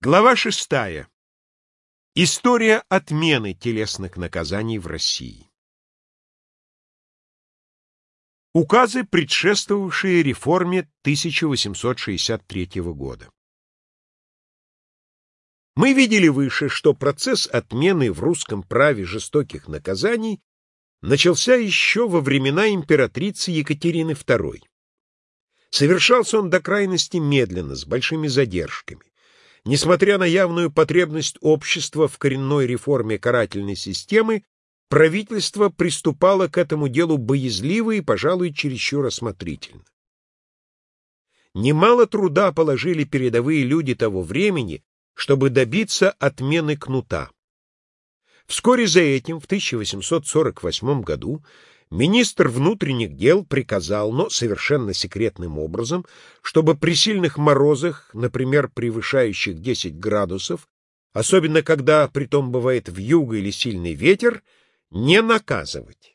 Глава шестая. История отмены телесных наказаний в России. Указы, предшествовавшие реформе 1863 года. Мы видели выше, что процесс отмены в русском праве жестоких наказаний начался еще во времена императрицы Екатерины II. Совершался он до крайности медленно, с большими задержками. Несмотря на явную потребность общества в коренной реформе карательной системы, правительство приступало к этому делу боязливо и, пожалуй, чересчур осмотрительно. Немало труда положили передовые люди того времени, чтобы добиться отмены кнута. Вскоре за этим, в 1848 году, Министр внутренних дел приказал, но совершенно секретным образом, чтобы при сильных морозах, например, превышающих 10 градусов, особенно когда притом бывает вьюга или сильный ветер, не наказывать.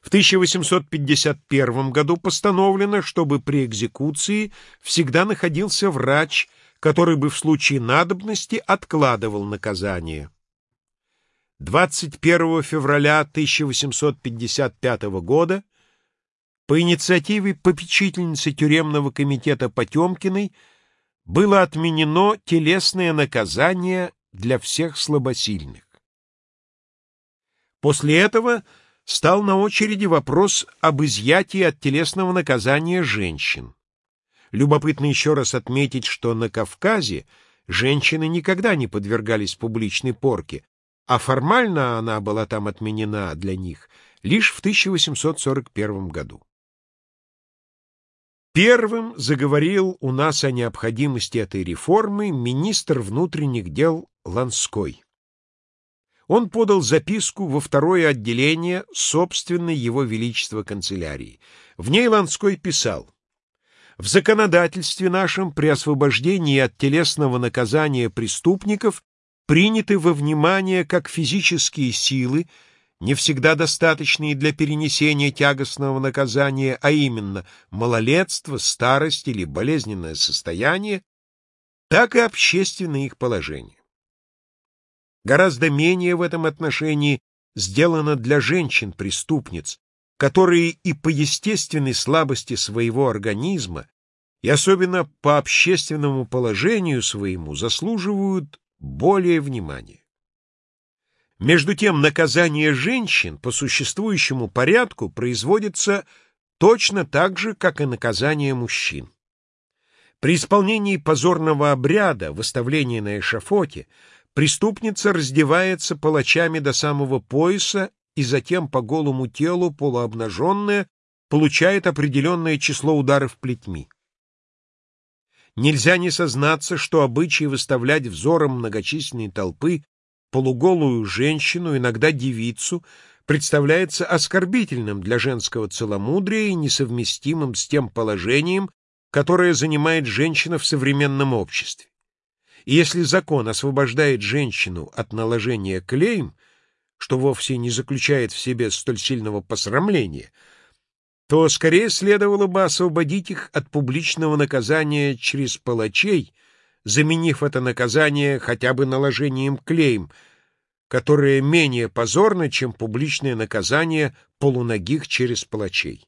В 1851 году постановлено, чтобы при экзекуции всегда находился врач, который бы в случае надобности откладывал наказание. 21 февраля 1855 года по инициативе попечительницы тюремного комитета Потемкиной было отменено телесное наказание для всех слабосильных. После этого стал на очереди вопрос об изъятии от телесного наказания женщин. Любопытно еще раз отметить, что на Кавказе женщины никогда не подвергались публичной порке, а формально она была там отменена для них лишь в 1841 году. Первым заговорил у нас о необходимости этой реформы министр внутренних дел Ланской. Он подал записку во второе отделение собственной его величества канцелярии. В ней Ланской писал «В законодательстве нашем при освобождении от телесного наказания преступников приняты во внимание как физические силы, не всегда достаточные для перенесения тягостного наказания, а именно малолетство, старость или болезненное состояние, так и общественное их положение. Гораздо менее в этом отношении сделано для женщин-преступниц, которые и по естественной слабости своего организма, и особенно по общественному положению своему заслуживают более внимания. Между тем, наказание женщин по существующему порядку производится точно так же, как и наказание мужчин. При исполнении позорного обряда, выставления на эшафоте, преступница раздевается палачами до самого пояса и затем по голому телу, полуобнаженная, получает определенное число ударов плетьми. Нельзя не сознаться, что обычай выставлять взором многочисленной толпы полуголую женщину, иногда девицу, представляется оскорбительным для женского целомудрия и несовместимым с тем положением, которое занимает женщина в современном обществе. И если закон освобождает женщину от наложения клейм, что вовсе не заключает в себе столь сильного посрамления – то скорее следовало бы освободить их от публичного наказания через палачей, заменив это наказание хотя бы наложением клейм, которое менее позорно, чем публичное наказание полуногих через палачей.